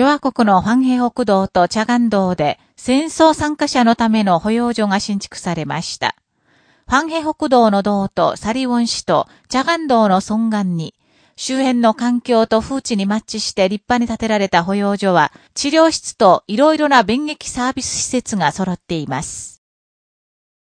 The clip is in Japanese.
共和国のファンヘ北道とチャガン道で戦争参加者のための保養所が新築されました。ファンヘ北道の道とサリウォン市とチャガン道の尊願に、周辺の環境と風地にマッチして立派に建てられた保養所は、治療室といろいろな便撃サービス施設が揃っています。